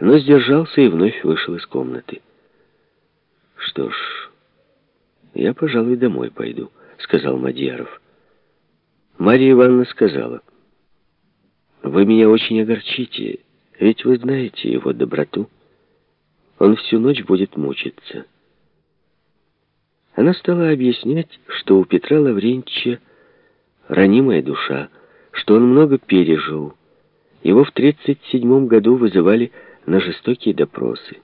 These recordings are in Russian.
но сдержался и вновь вышел из комнаты. «Что ж, я, пожалуй, домой пойду», — сказал Мадьяров. Марья Ивановна сказала, «Вы меня очень огорчите, ведь вы знаете его доброту. Он всю ночь будет мучиться». Она стала объяснять, что у Петра Лаврентьевича ранимая душа, что он много пережил. Его в 1937 году вызывали на жестокие допросы.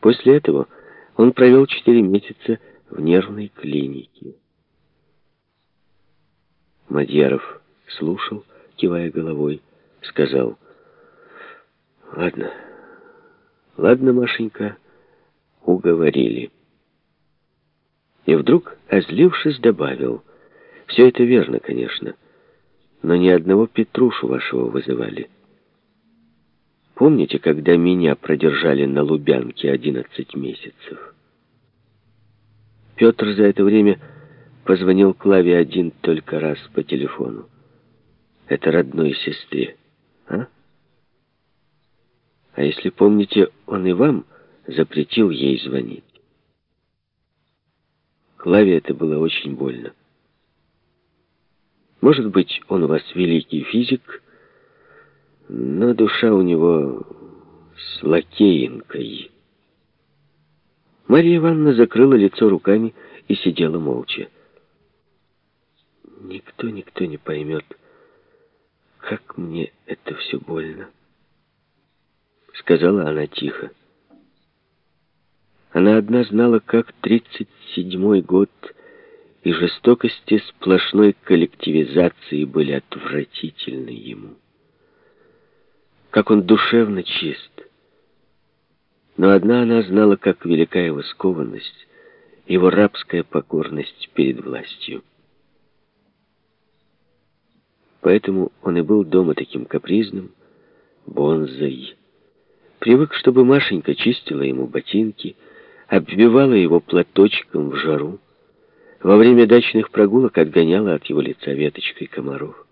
После этого он провел четыре месяца в нервной клинике. Мадьяров слушал, кивая головой, сказал, «Ладно, ладно, Машенька, уговорили». И вдруг, озлившись, добавил, «Все это верно, конечно, но ни одного Петрушу вашего вызывали». Помните, когда меня продержали на Лубянке 11 месяцев? Петр за это время позвонил Клаве один только раз по телефону. Это родной сестре. А? А если помните, он и вам запретил ей звонить. Клаве это было очень больно. Может быть, он у вас великий физик, но душа у него с лакеинкой. Марья Ивановна закрыла лицо руками и сидела молча. Никто, никто не поймет, как мне это все больно, сказала она тихо. Она одна знала, как тридцать седьмой год и жестокости сплошной коллективизации были отвратительны ему как он душевно чист. Но одна она знала, как велика его скованность, его рабская покорность перед властью. Поэтому он и был дома таким капризным, бонзой. Привык, чтобы Машенька чистила ему ботинки, обвивала его платочком в жару, во время дачных прогулок отгоняла от его лица веточкой комаров.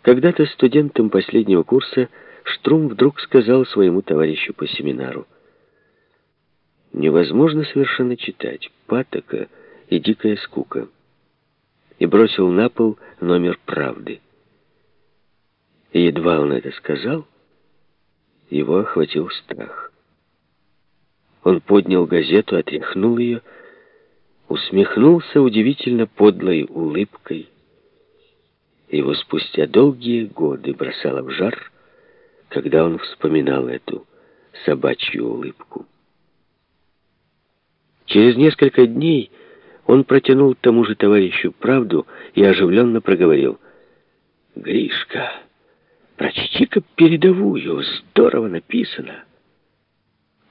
Когда-то студентом последнего курса Штрум вдруг сказал своему товарищу по семинару, «Невозможно совершенно читать, патока и дикая скука», и бросил на пол номер «Правды». И едва он это сказал, его охватил страх. Он поднял газету, отряхнул ее, усмехнулся удивительно подлой улыбкой, его спустя долгие годы бросало в жар, когда он вспоминал эту собачью улыбку. Через несколько дней он протянул тому же товарищу правду и оживленно проговорил. «Гришка, прочти-ка передовую, здорово написано».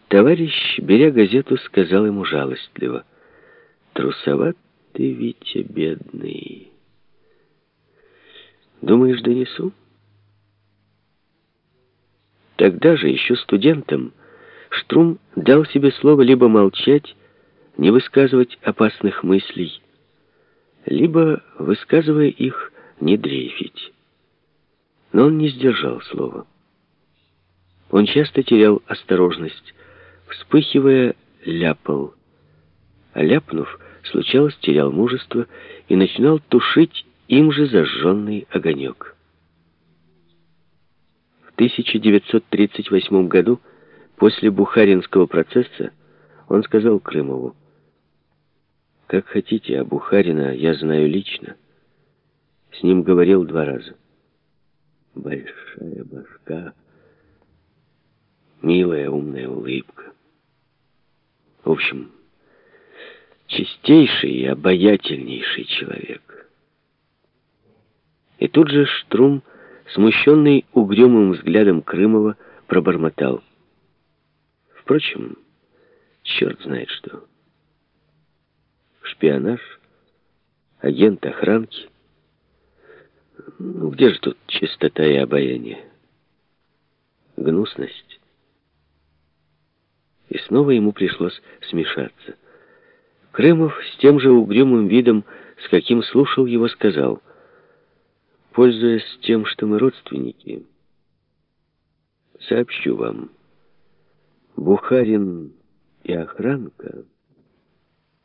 Товарищ, беря газету, сказал ему жалостливо. «Трусоват ты, Витя, бедный». Думаешь, донесу? Тогда же, еще студентом, Штрум дал себе слово либо молчать, не высказывать опасных мыслей, либо, высказывая их, не дрейфить. Но он не сдержал слова. Он часто терял осторожность, вспыхивая, ляпал. А ляпнув, случалось, терял мужество и начинал тушить им же зажженный огонек. В 1938 году, после Бухаринского процесса, он сказал Крымову, «Как хотите, а Бухарина я знаю лично. С ним говорил два раза. Большая башка, милая умная улыбка. В общем, чистейший и обаятельнейший человек». И тут же Штрум, смущенный угрюмым взглядом Крымова, пробормотал. Впрочем, черт знает что. Шпионаж, агент охранки. Ну, где же тут чистота и обаяние? Гнусность. И снова ему пришлось смешаться. Крымов с тем же угрюмым видом, с каким слушал его, сказал — Пользуясь тем, что мы родственники, Сообщу вам. Бухарин и охранка